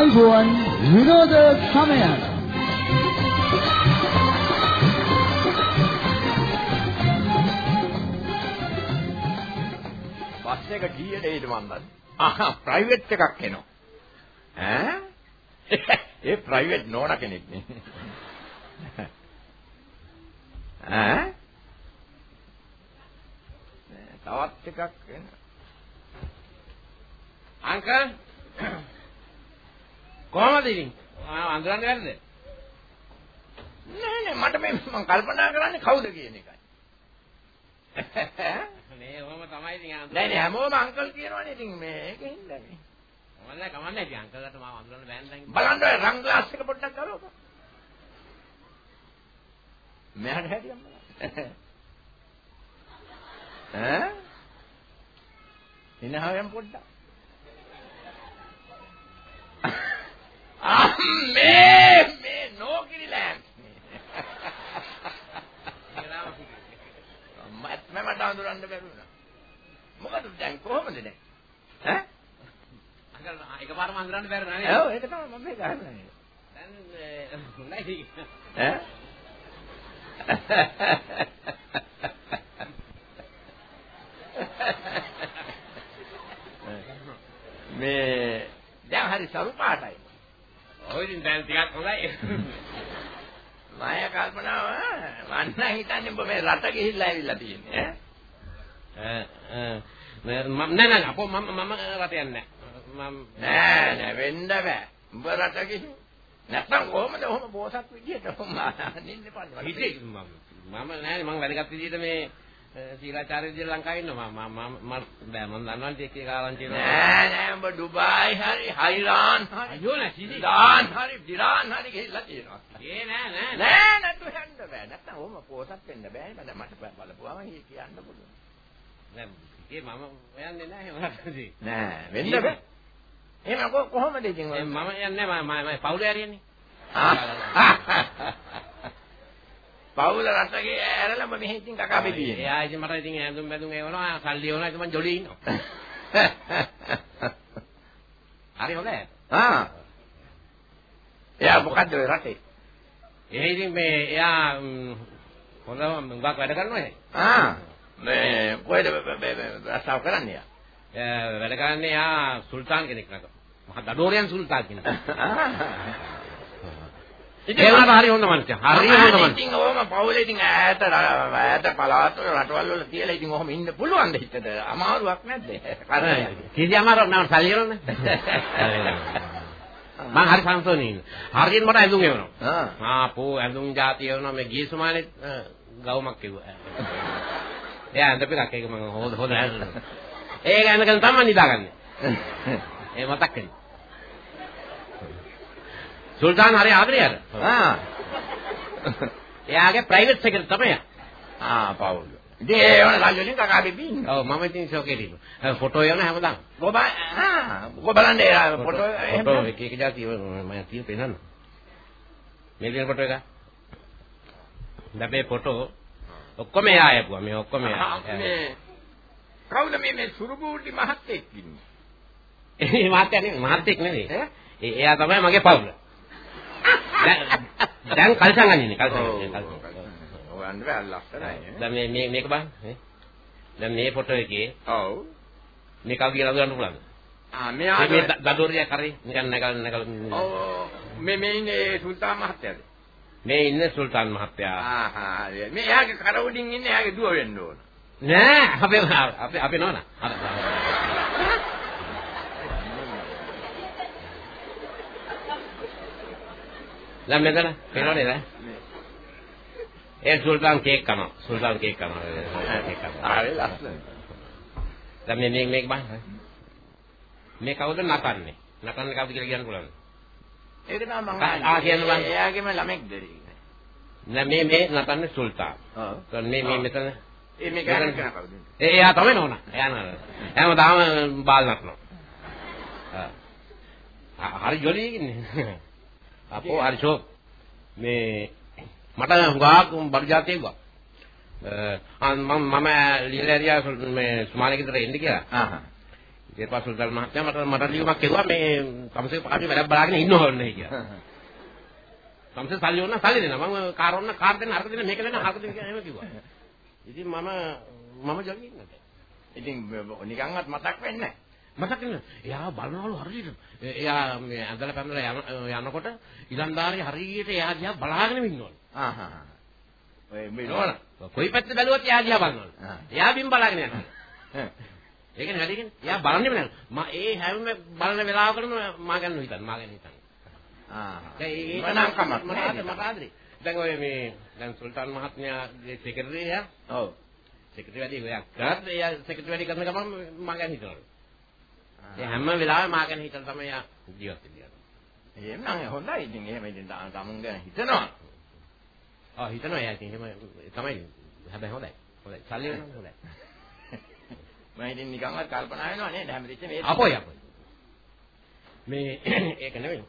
ආයුබෝවන් විනෝද සමය බස් එක කීයට එයිද මන්දත් ආ ප්‍රයිවට් එකක් එනවා. ඈ? ඒ ප්‍රයිවට් නෝනා කෙනෙක් නේ. ඈ? තවත් එකක් එන අංකල්? කොහමද ඉතින්? අඳුරන්නේ නැද්ද නෑ නෑ මට මේ මම කල්පනා කරන්නේ කවුද කියන එකයි. මේ ඔහම තමයි ඉතින් නෑ නෑ හැමෝම අංකල් කියනවනේ ඉතින් මේකෙන් දැනේ කමන්නේ කමන්නේ. ඉතින් අංකල්ට මම අඳුරන්න බෑන් දැන් බලන්න රන් ග්ලාස් එක පොඩ්ඩක් ගලවපන් මෙහාට හැටියම් බලන්න. ඈ? ඉනහාවෙන් පොඩ්ඩක් මේ මේ නෝකිරිලෑන්ඩ් මත් මම අඳුරන්න බැරුණා මොකද දැන් කොහොමද දැන්? ඈ? අංකල් එකපාරම අඳුරන්න බැරි නෑ ඔව් ඒක තමයි මම මේ ගහන්නේ. දැන් හොඳයි ඈ? මේ දැන් හරි සරු පාටයි. ඉතින් දැන් ටිකක් හොඳයි මම කල්පනාව මන්න හිතන්නේ ඔබ මේ රට ගිහිල්ලා ඇවිල්ලා තියෙන්නේ ඈ. මම නෑ නෑ අපෝ මම මම රට යන්නේ නෑ මම නෑ නෑ වෙන්න බෑ. උඹ රට ගිහින් නැත්තම් කොහොමද ඔහොම බෝසත් විදියට ඔහොම නින්නේ පල්ලි. හිතේ මම මම නෑ මම වැඩගත් විදිහට මේ සීලාචාර්ය විදිහට ලංකාවේ ඉන්නවා මම මම මම බෑ මම දන්නවා ටික එක ආරංචි නෑ නෑ උඹ ඩුබායි හරි හයිලාන් හරි අයියෝ නෑ සීනි දාන් හරි දිරාන් හරි ගිහිල්ලා තියෙනවා. ඒ නෑ නෑ නෑ නැතු යන්න බෑ. නැත්තම් ඔහොම පෝසත් වෙන්න බෑ. මට මට බලපුවාම කියන්න පුළුවන්. නෑ ඒ මම යන්නේ නෑ එහෙම නෑ වෙන්න බෑ. එහෙනම් කොහොමද ඉතින් මම යන්නේ නෑ මම මම පවුලේ හරියන්නේ පවුල රටගේ ඇරලම මෙහෙ ඉතින් කකා බෙදියේ. එයා ඉතින් මට ඉතින් ඇඳුම් බැඳුම් ඒවනවා සල්ලි ඒවනවා ඉතින් මං ජොලියේ ඉන්නවා හරි හොඳයි ආ. එයා මොකද්ද ඔය රටේ? ඒ ඉතින් මේ එයා ම්, හොඳ මුගක් වැඩ කරනවා නේ ආ. මේ කොහෙද රස්සාව කරන්නේ යා? වැඩ කරන්නේ එයා සුල්තාන් කෙනෙක් නක මහා දඩෝරියන් සුල්තාන් කෙනෙක් ඒ වුණාට හරි හොඳ මනුස්සයා. හරි හොඳ මනුස්සයා. ඉතින් ඔහම පවුලේ ඉතින් ඈත ඈත පළාත්වල රටවල් වල තියලා ඉතින් ඔහම ඉන්න පුළුවන් ද හිතට අමාරුවක් නැද්ද? කරන්නේ. කිසි අමාරුවක් නෑ මට සල්ලි එවන්නේ මං හරි සංසෝනේ ඉන්න. හරියට මට ඇඳුම් එවනවා. ආ. ආපෝ ඇඳුම් જાති එවනවා. මේ ගිය සුමානේ ගවුමක් කිව්වා. එයා ඇඳපෙලක් ඒක මම හොද හොද ඇඳුම්. ඒක ඇඳගෙන තමයි නිදාගන්නේ. ඒ මතක් වෙන්නේ සුල්තාන් හරි ආදරේ අර ආ. එයාගේ ප්‍රයිවට් සෙක්‍රටරි තමයි. ආ පවුල. ඉතින් ඒ වන සල්ලි වලින් කකා බෙදී ඉන්නවා. ඔව් මම ඉතින් ෂෝකේට ඉන්නවා. ෆොටෝ යන හැමදාම. ඔබ ආ ඔබ බලන්න ෆොටෝ එහෙම ෆොටෝ එක එක જાති මම තියෙන පෙන්නන්න. මේ දින ෆොටෝ එක. දැන් ෆොටෝ ඔක්කොම එයා ආයපුවා මේ ඔක්කොම එයා. කවුද මේ මේ සුරුබූටි මහත්තයෙක් ඉන්නේ? ඒ මහත්තයා නෙමෙයි මහත්තයෙක්? ඒ එයා තමයි මගේ පවුල දැන් කල්සන් අනින්නේ කල්සන් ඔව්. අනින්නේ, කල්සන් ඔයන් බෑ ලස්සනයි. දැන් මේ මේ මේක බලන්න. දැන් මේ ෆොටෝ එකේ ඔව්. මේ කවුද කියලා ගන්න පුළුවන්ද ආ මේ මේ දඩෝරිය කරේ නිකන් නැගල නැගල ඔව් මේ මේ ඉන්නේ සුල්තාන් මහත්තයාද? මේ ඉන්නේ සුල්තාන් මහත්තයා ආහා මේ එයාගේ කර උඩින් ඉන්නේ එයාගේ දුව වෙන්න ඕන. නෑ අපේ අපේ අපේ නෝනා දැන් මෙතන පේනවනේ දැන් ඒ සුල්තාන් කේක් කනවා සුල්තාන් කේක් කනවා කේක් කනවා ආවේ ලස්සන. දැන් මේ මේ මේක බලන්න මේ කවුද නටන්නේ නටන්නේ කවුද කියලා කියන්න පුළුවන් ඒක තමයි මම ආ, කියන්න බං. එයාගේම ළමෙක්ද? දැන් මේ මේ නටන්නේ සුල්තාන් ඔව්. මේ මේ මෙතන ඒ මේ ගාන කෙනා කවුද? ඒ එයා තමයි නෝනා එයා නේද හැමදාම බාල් නටනවා ආ. හරි ජොලි ඉන්නේ අපෝ හරි ෂෝක් මේ මට හුඟක් බඩු જાතිය ගියා මම මම ලියලා මේ ගෙදර එන්න කියලා ආහා. ඊට පස්සේ සුල්තාන් මහත්තයා මට මට ලියුමක් කිව්වා මේ තමසේ පාටි වැඩක් බලාගෙන ඉන්න ඕනේ කියලා. තමසේ සල්ලි ඕන සල්ලි දෙනවා. මම කාර් ඕන කාර් දෙන්න අරක දෙන්න මේක දෙන්න අරක දෙන්න කියලා එහෙම කිව්වා. ඉතින් මම මම ජොලි ඉන්නද. ඉතින් නිකන්වත් මතක් වෙන්නේ මතක නෑ. එයා බලනවලු හරියට. එයා මේ ඇඳලා පැනලා යනකොට ඉලන්දාරිය හරියට එයා දිහා බලාගෙන ඉන්නවලු. ආහා. ඔය මේ නෝන. කොයි පැත්ත බැලුවත් එයා දිහා බලනවලු. එයා බිම් බලාගෙන යනවා. ඒකනේ වැඩි කියන්නේ. එයා බලන්නේම නෑ. මම ඒ හැම බලන වෙලාවකටම මා ගැන හිතන්නේ. මා ගැන හිතන්නේ. ආ. දැන් ඒක මනම් කමක් මට නෑ. ආදරේ, මට ආදරේ. දැන් ඔය මේ දැන් සුල්තාන් මහත්මයාගේ සෙක්‍රටරි එයා ඔව්. සෙක්‍රටරි වැඩි ඔයා කරත් එයා සෙක්‍රටරි වැඩි කරන ගමන් මා ගැන හිතනවලු. ඒ හැම වෙලාවෙම මා ගැන හිතලා තමයි ජීවත් වෙන්නේ. එහෙම නම් හොඳයි. ඉතින් එහෙම ඉතින් තමුන් ගැන හිතනවා. ආ හිතනවා එයා ඉතින් එහෙම තමයි. හැබැයි හොඳයි. හොඳයි. සල්ලි වෙනවා හොඳයි. මම ඉතින් නිකන්වත් කල්පනා වෙනවා නේද හැමතිස්සෙම මේ අපෝයි අපෝයි. මේ ඒක නෙවෙයි.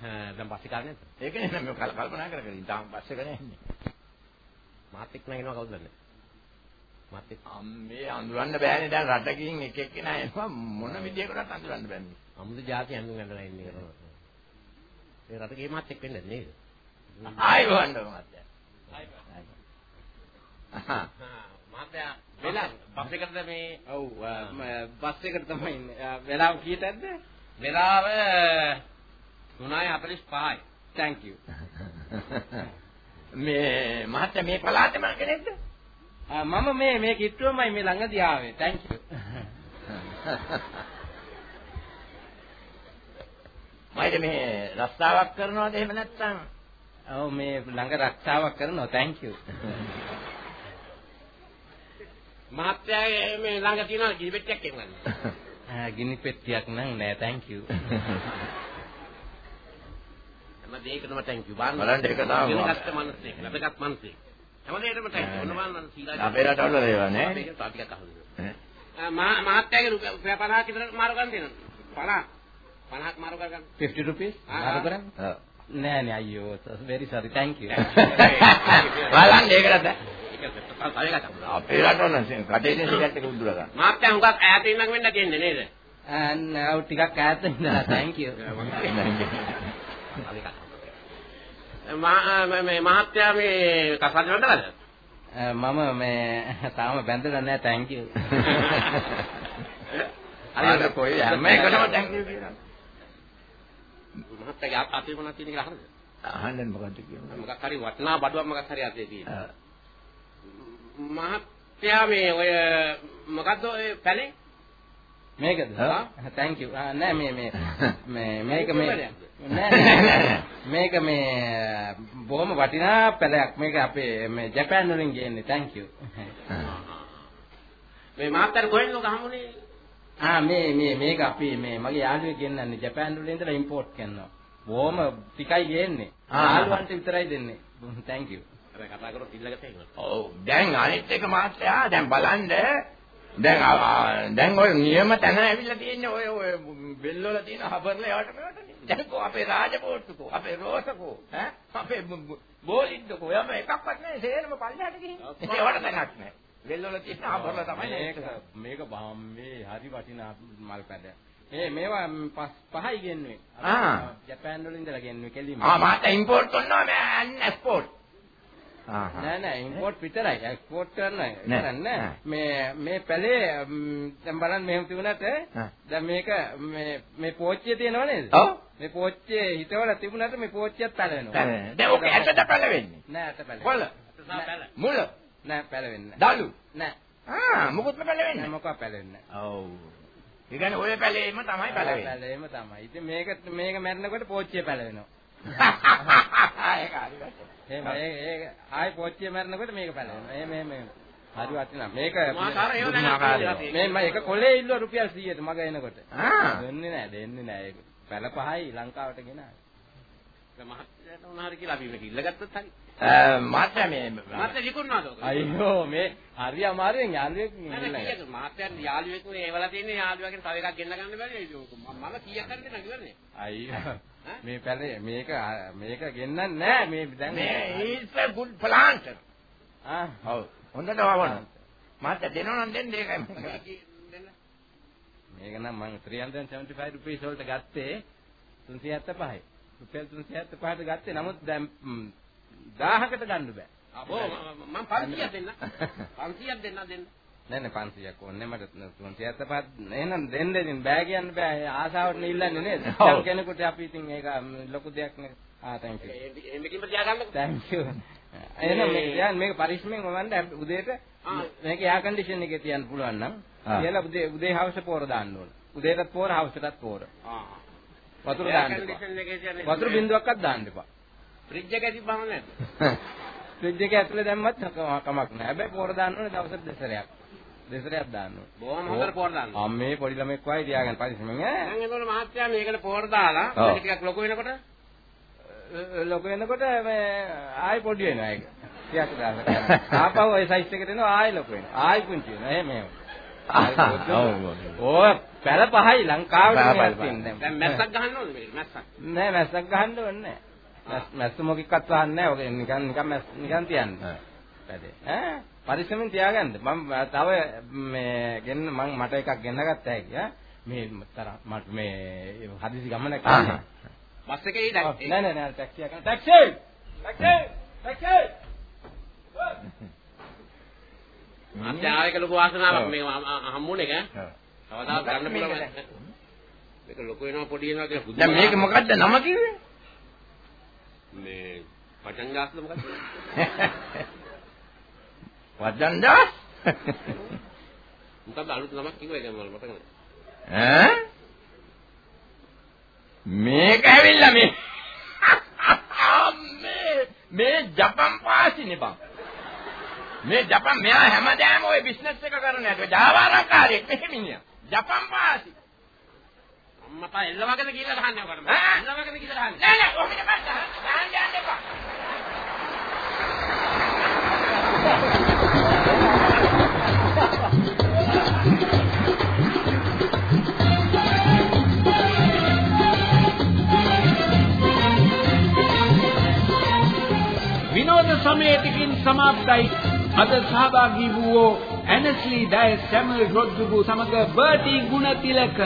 හා දැන් පස්සේ කාරණේ ඒකනේ මම කල්- කල්පනා කර කර තාම පස්සේ කරන්නේ. මාත් එක්ක නගිනවා කවුද දන්නේ? මාත් එක්ක අම්මේ අඳුරන්න බෑනේ දැන් රටකින් එක එක්කෙනා එනවා මොන විදියකටත් අඳුරන්න බෑනේ. අමුතු જાති අඳුන් ගන්නලා ඉන්නේ කරනවා. ඒ රටකේ මාත් එක්ක වෙන්නේ නේද? ආයි වහන්න මත්තයා. අහා. මාත්‍යා වෙලා බස් එකකට මේ ඔව් බස් එකට තමයි ඉන්නේ. වෙලාව කීයටද? වෙලාව 3:45යි. thank you. මේ මහත්තයා මේ පළාතේ මං කෙනෙක්ද? මම මේ මේ කිට්ටුවමයි මේ ළඟදී ආවේ. thank you. මයිද මේ රස්තාවක් කරනවද එහෙම නැත්නම්? ඔව් මේ ළඟ රක්ෂාවක් කරනවා. thank you. මාත්‍යාගේ මේ ළඟ තියෙන ගිහිපෙට්ටියක් එන්නන්නේ. ආ, ගිනි පෙට්ටියක් නම් නෑ thank you. හැම දෙයකටම thank you. බලන්න බලන්න ඒක තමයි. ඉගෙනගත්ත මනසෙක්, ලැබගත් මනසෙක්. හැම දෙයකටම thank you. ඔන්න බලන්න සීලා. අපේ රටවල ඒවා නෑ. මේක තා ටිකක් අහන්න. ඈ. මා මාත්‍යාගේ රුපියල් 50ක් විතර මාරු ගන්න තියෙනවා. 50. 50ක් මාරු කරගන්න. 50 rupees මාරු. කරන්නේ? ඔව්. නෑ නෑ අයියෝ very sorry thank you. බලන්න ඒකට. අපේ රටවල කටේ ඉන්න සිගරට් එක උදුර ගන්න. මාත්‍යා හුඟක් ඈත ඉන්නක වෙන්න තියෙන්නේ නේද? ඔව් ටිකක් ඈත ඉඳලා thank you. මා මේ මහත්යා මේ කසාද? ආ, මම මේ තාම බැඳලා නෑ thank you. අර කොයි හැම එකටම thank you කියනවා. මහත්යාගේ අතේ මොනවද තියෙන කියලා අහන්නද? අහන්න මොකද්ද කියන්නේ? මොකක් හරි වටිනා බඩුවක් මොකක් හරි අතේ තියෙන. ආ. මහත්යා මේ ඔය මොකද්ද ඔය පැලේ? මේකද? thank you. නෑ මේ මේ මේ මේක මේ. නෑ නෑ. මේක මේ බොහොම වටිනා පැලයක්. මේක අපේ මේ ජපාන් වලින් ගේන්නේ. thank you. මේ මහත්යාට කොහෙන්ද ඔක හම්බුනේ? ආ මේ මේ මේක අපි මේ මගේ යාළුවෙක් ගෙන්නන්නේ ජපාන් වලින් ඉඳලා ඉම්පෝට් කරනවා. බොහොම ටිකයි ගේන්නේ. යාළුවන්ට විතරයි දෙන්නේ. thank you. හැබැයි කතා කරොත් ඉල්ලගත හැකියි. ඔව් දැන් අනිත් එක මාත්‍යා දැන් බලන්න දැන් දැන් ඔය නියම තැන ඇවිල්ලා තියෙන්නේ ඔය ඔය බෙල් වල තියෙන හබර්ල ඒවට මේවට දැන් කො අපේ රාජපෝට්ටුකෝ අපේ රෝසකෝ ඈ අපේ බෝලිද්දකෝ යම එකක්වත් නැහැ සේරම පල්ලෙහාට ගිහින් ඒවට තැනක් නැහැ බෙල් වල තියෙන හබර්ල තමයි මේක මේක මේ හරි වටිනා මල් පැද. මේ මේවා පස් පහයි ගෙන්නුවේ. ආ. ජපාන් වලින් ඉඳලා ගෙන්නුවේ කෙලින්ම. ආ මාත් ඉම්පෝට් කරනවා මෑන් එක්ස්පෝට් ආ නෑ නෑ ඉම්පෝට් විතරයි. එක්ස්පෝට් කරන්නේ නෑ. මේ මේ පැලේ දැන් බලන්න මෙහෙම තිබුණාට. දැන් මේක මේ මේ පෝච්චිය තියෙනව නේද? මේ පෝච්චියේ හිතවල තිබුණාට මේ පෝච්චියත් පැලවෙනවා. දැන් ඔක ඇටට පැලවෙන්නේ. නෑ අත පැලවෙන්නේ. කොළ. මුල. නෑ පැලවෙන්නේ දලු නෑ. ආ මොකොත්ම නෑ පැලවෙන්නේ මොකක් පැලවෙන්නේ ඔව්. ඒ කියන්නේ ඔය පැලේම තමයි පැලවෙන්නේ. පැලවෙම තමයි. ඉතින් මේක මේක මැරෙනකොට පෝච්චිය පැලවෙනවා ඒක හරි වැටේ. එහෙම ඒ ඒ ආයි පෝච්චිය මැරෙනකොට මේක පැලවෙනවා එහෙම එහෙම. හරි වටිනා මේක මේ මම එක කොලේ ඉල්ලුවා රුපියල් 100ට මග එනකොට. දෙන්නේ නැහැ දෙන්නේ නැහැ ඒක. පැල පහයි ලංකාවට ගෙනාවේ. මහත්යාට උනාරි කියලා අපි මේක ඉල්ලගත්තත් හරි. මට මේ මහත්යා විකුණනවාද ඔක? අයියෝ මේ හරි අමාරුවෙන් යාළුවෙක් නෑ නෑ කීයක මහත්යාට යාළුවෙක් නේ ඒවලා තියෙන්නේ යාළුවගෙන් තව එකක් ගෙන්න ගන්න බැරි නේද? මම කීයක් හරි දෙන්න කිව්වනේ. අයියෝ මේ පැලේ මේක මේක ගෙන්නන්නේ නැහැ මේ දැන් මේ a good planter. ආ ඔව්. හොඳට වවන. මට දෙනවා නම් දෙන්න මම මේක නම් මම 375 rupees වලට ගත්තේ 375යි. රුපියල් 375ට ගත්තේ නමුත් දැන් 1000කට ගන්න බෑ. අපෝ මම 500ක් දෙන්න. 500ක් දෙන්න දෙන්න. නෑ නෑ 500ක් ඕනේ මට 375 එහෙනම් දෙන්න දෙන්න බෑ කියන්න බෑ. ආසාවට ඉල්ලන්නේ නේද? දැන් කෙනෙකුට අපි ඉතින් ඒක ලොකු දෙයක් නේ. ආ thank you. එහෙම කිව්ව තියාගන්නකෝ thank you. එහෙනම් මේක තියන්න මේක පරිස්සමෙන් වවන්න උදේට මේක එයා කන්ඩිෂන් එකේ තියන්න පුළුවන් නම් කියලා උදේ උදේ හවස පෝර දාන්න ඕන. උදේටත් පෝර හවසටත් පෝර. ආ. වතුර දාන්න එපා. වතුර බින්දුවක්වත් දාන්න එපා. ෆ්‍රිජ් එක තිබ්බම නැද්ද? ෆ්‍රිජ් එක ඇතුලේ දැම්මත් කමක් නැහැ. හැබැයි පෝර දාන්න ඕනේ දවසට දෙසරයක් දෙසරයක් දාන්න ඕනේ. බොහොම හොඳට පෝර දාන්න. අම්මේ පොඩි ළමෙක් වයි තියාගෙන පරිස්සමෙන් ඈ. දැන් එතකොට මහත්තයා මේකට පෝර දාලා මේක ටිකක් ලොකු වෙනකොට ලොකු වෙනකොට මේ ආයි පොඩි වෙනවා ඒක. ටිකක් දාලා. ආපහු ඒ සයිස් එකට එනවා ආයි ලොකු වෙනවා. ආයි පුංචි වෙනවා. එහෙම එහෙම. ඕ පැල පහයි ලංකාවේ තියෙන දැන් මැස්සක් ගහන්න ඕනේ මේක මැස්සක්. නෑ මැස්සක් ගහන්න ඕනේ නෑ. මැස්ස මොකෙක්වත් වහන්නේ නෑ. ඔක නිකන් නිකන් නිකන් තියන්නේ. වැඩේ. ඈ පරිස්සමෙන් තියාගන්න. මම තව මේ ගෙන්න මම මට එකක් ගෙන්න ගත්තා හැකි ඈ. මේ තර මට මේ හදිසි ගමනක් යන්නේ. බස් එකේ ඉඳන් නෑ නෑ නෑ ටැක්සි එකක් ටැක්සි ටැක්සි ටැක්සි අත්‍යාවයක ලොකු වාසනාවක් මේ හම්බුනේ ඈ. කවදාවත් ගන්න පුළුවන්. මේක ලොකු වෙනවා පොඩි වෙනවා කියන දැන් මේක මොකද්ද නම කිව්වේ? මේ පචංගාස්ද මොකද්ද? වදන්දාස් මොකක්ද අලුත් නමක් කිව්වා ඒක මම මතක නැහැ ඈ? මේක ඇවිල්ලා මේ මේ මේ ජපන් පාසිනේ බං. මේ ජපන් මෙයා හැමදාම ওই බිස්නස් එක කරන යට. ජාවාරකාරයෙක් මෙහෙම ඉන්නවා ජපන් පාසි. අම්මපා එල්ලවගෙන කියලා ගහන්නේ ඔකට මම එල්ලවගෙන කියලා ගහන්නේ නෑ නෑ ඔහොම නෙමෙයි ගහන්න යන්න එපා විනෝද සමයටකින් සමාප්තයි. අද සහභාගී වූ ඇනස්ලි ඩයස් සැමුවෙල් රොඩ්රිගු සමග බර්ටි ගුණතිලක